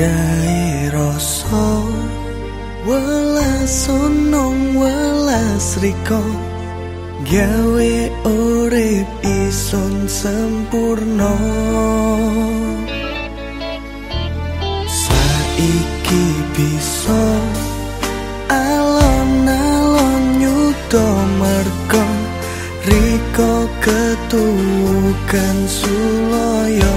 Indai rasa welas sonong welas riko gawe urip ison sempurna. Saiki bisa alon-alon nyuto merko riko ketukan suloyo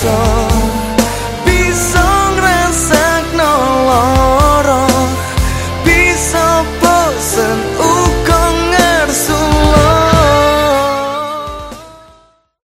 song.